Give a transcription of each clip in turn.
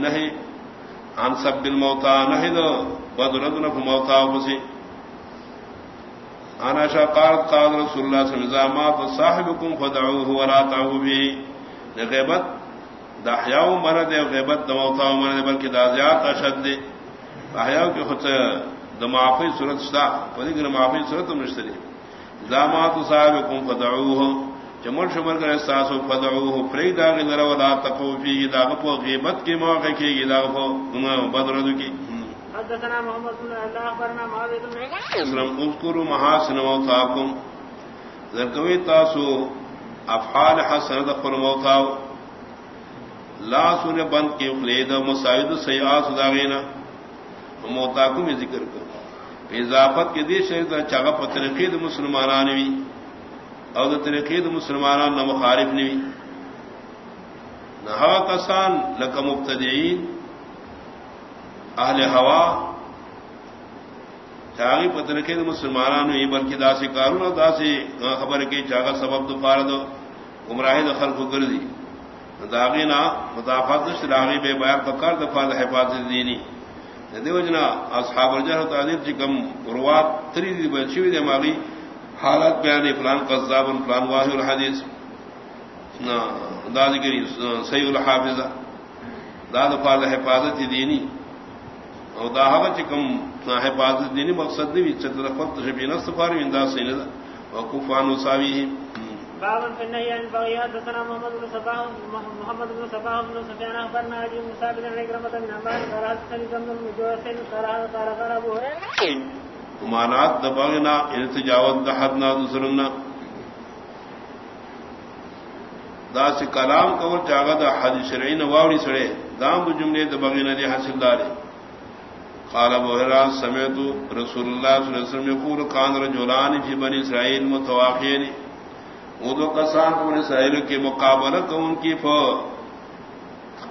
نہیں۔ عن سب الموتا نہیں دو بدرد نف موتا بسی انا شقارت قال رسول الله صلى الله عليه وسلم ما صاحبكم فدعوه ولا تعوا به. غیبت دا حیاء مرد ہے، غیبت دا موتا مرد بلکہ دا زیاد اشد دے حیاء کی خود دا معافی صورت شتا، پدی کہ معافی صورت مشتری زامات صاحبكم فدعوه جمل شمر کر احساس فدعوه فرید داغ نر ولا تقو فی داغ پو غیبت کے موقع کی داغ پو بدر کی۔ حدثنا محمد بن الله اخبرنا معاذ بن اسلام اذكروا محاسن موتاكم ذکوی تاسو افعال حسن دخل موتاو لا سن بند کی خلید مساعد سیئات داغینا موتاکم ذکر کر۔ اضافت کے دی شہید چاگا پترقید مسلمانانوی او دا طریقید مسلمانان نہ مخارف نہیں نہ کسان لک مبتدئین اہل ہوا چاگی پترقید مسلمانان نہیں بلکہ داسی کارون اور داسی خبر کی چاگا سبب دوپار دو گمراہی دخل کو گردی داغینا مدافعت راغی بے بیان پکار دفاع حفاظت دینی دیو جنا اصحاب الجہر تعلیم چی کم روات تری دی بچی دی ماغی حالت بیان فلان قذاب، فلان واحد الحدیث. داد گری صحیح الحافظ داد فال حفاظت دینی. اور داحت چکم حفاظت دینی مقصد نہیں چتر فت شبین سفار اندا سین وقفان وساوی باب في النهي عن حدثنا محمد بن صباح محمد بن صباح بن سفيان اخبرنا ابي موسى بن عكرمه بن عمار قال حدثني بن قال قال ابو هريره مانات دباغنا ارتجاوت دحدنا دوسرنا دا یعنی سے کلام کور چاگا دا حدیث شرعی نواوڑی سڑے، دام دو جملے دباغنا دی حاصل دارے. قال ابو هريره سمعت رسول الله صلى الله عليه وسلم يقول كان رجلان في بني اسرائيل متواخين وہ دو کسان کو اسرائیل کے مقابلہ کو ان کی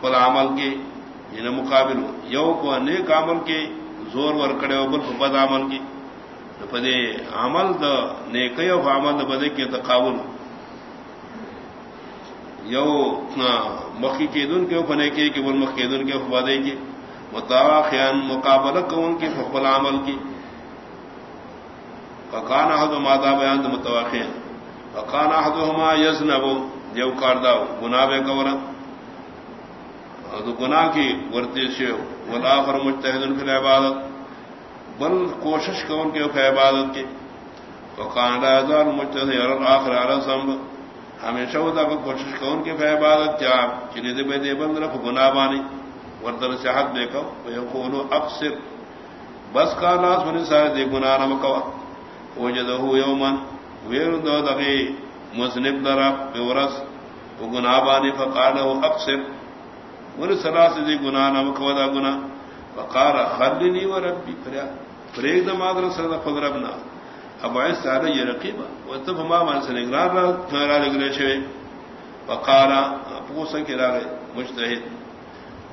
فل عمل کے انہیں مقابل یو کو نیک عمل کے، زور ور کڑے بل بد عمل کی پدے عمل د نیکي او عمل د بده کې تقابل. یو مخی کې دن کې فنے کې کې، بل مخ دن کې فبادے کې. متواخیان مقابلہ کون کې فقل عمل کی فکان احد مادا بیان د متواخیان فکان احدهما یذنب، یو کاردا گناہ به کورا او گناہ کی ورتے سے والآخر مجتہد فی العبادت بل کوشش کون کے عبادت کی۔ تو کانڈا ہزار مجتہد آخر علی سمب۔ ہمیشہ ہوتا کہ کوشش کون کے عبادت کیا۔ چلی دے بے دے بند رف گناہ بانی۔ وردر سے حق دیکھو ویقولو اقصر بس کا ناس بنی سارے دے گناہ نمکوا وجدہو یومن۔ ویر دو دقی۔ مذنب درہ بورس وہ گناہ بانی فقالہو اقصر ور سلاس دی گناہ نمکوا دا گناہ۔ فقال خلنی و ربی۔ فریا فریق دا مادر سر دا خود ربنا اب عیس تعالی یہ رقیبا و تب ہما من سے نگران را را لگلے شوے فقال پوسا کی را گئے مجتہد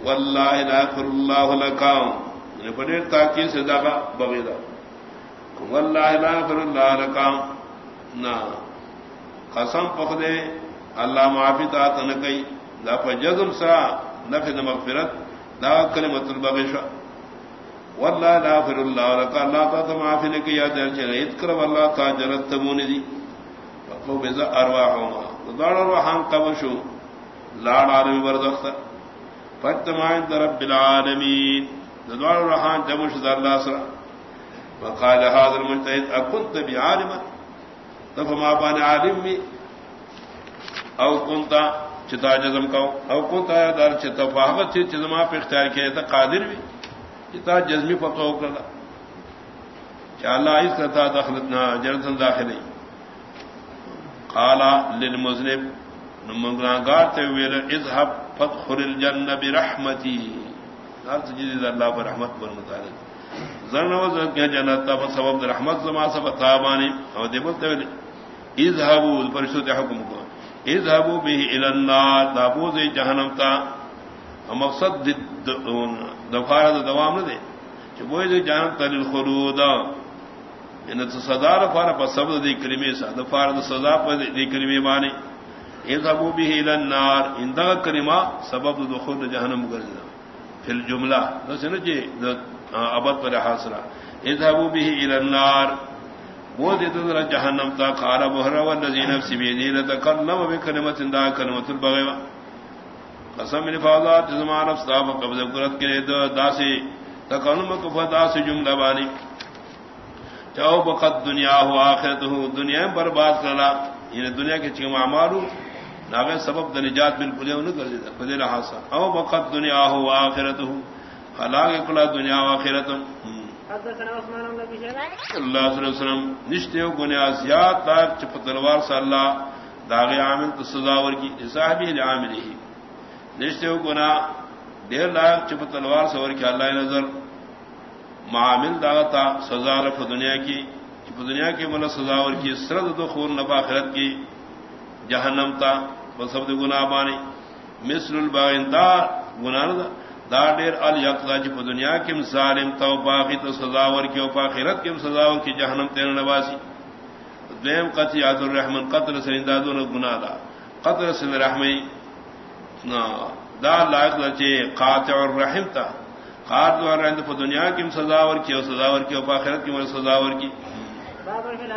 واللہ لا اکفر اللہ لکاؤں انہیں پڑیر تاکیر سے داگا بغیدہ واللہ لا اکفر اللہ لکاؤں نا قسم پخدے اللہ معافی تا تنکی دا پا جزم سا نفی دا مغفرت، دا کلمت البغشہ واللہ لا اکفر اللہ لکا اللہ تا تا معافی لکی یا دیر چلے اتکر واللہ تا جرت تمونی دی فقو بزا ارواحوما دار ارواحان قبشو لاڑ عالمی بردخت فاجتماع عند رب العالمين. دوار الرحان جمش ذا الله سرا. وقال هذا المجتهد اكنت بعالما؟ فما بان عالم او كنت چتا جزم کو او كنت دار چتا فاحت چزما پہ اختیار کیا تھا قادر بھی چتا جزمی فقو کرنا۔ کہ اللہ اس کا دخلتنا جرتن داخلی قال للمذنب نمگناگار تے ویل، اذهب فدخل الجنہ برحمتی۔ ہر جدید اللہ پر رحمت پر زرن کیا جنت تا سبب رحمت زما سب تابانی او دے بولتے ویل، اذهبوا حکم کو۔ اذهبوا به الى النار تابوز جہنم تا۔ مقصد دفار دوام نہ دے کہ وہ جہنم تا للخلود. ان صدار فار پر سبب دی کلمے سا دفار سزا پر دی کلمے بانی اذهبوا به الى النار. ان ذا كلمه سبب دخول جهنم گرزا فی الجملہ نسنو جی ابد پر حاصلہ اذهبوا به الى النار. وہ دیتا ذرا جہنم تا قال بہر والذین نفسی بیدی لتکلم بکلمت دا کلمت البغیوہ قسم نفاضات زمان افصاب قبض قرت کے داسی تکلم کفا داسی جملہ بانی چاہو بقت دنیا ہو آخرت ہو دنیا برباد کرنا یعنی دنیا کے چکم عمالو ناغے سبب دا نجات بالکل انہوں کر دیتا فدی رہا سا او بقت دنیا ہو آخرت ہو خلاق کلا دنیا و آخرت اللہ صلی اللہ علیہ وسلم نشتے ہو گنیا زیاد چپ تلوار اللہ عامل تو سزاور کی صاحبی لعاملی ہی۔ نشتے ہو گنا دیر لاک چپ تلوار سور کی اللہ نظر، معامل داغتا سزا رف دنیا کی، چپ دنیا کی ملا سزاور کی، سرد تو خون نبا خرد کی، جہنم تا بسبد گناہ بانی۔ مثل الباغین، دا گناہ دا دا ڈیر الیقضا جی دنیا کم ظالم تو باقی تو سزاور کی اوپا خیرت کم سزاور کی، جہنم تین نواسی دویم قطع یاد الرحمن قطر سرندادو نے گناہ دا۔ قطر سن رحمی دا لائق لچے قاطع الرحم تا. قاطع الرحم تا دنیا کم سزاور کی او سزاور کی اوپا خیرت کی مر سزاور کی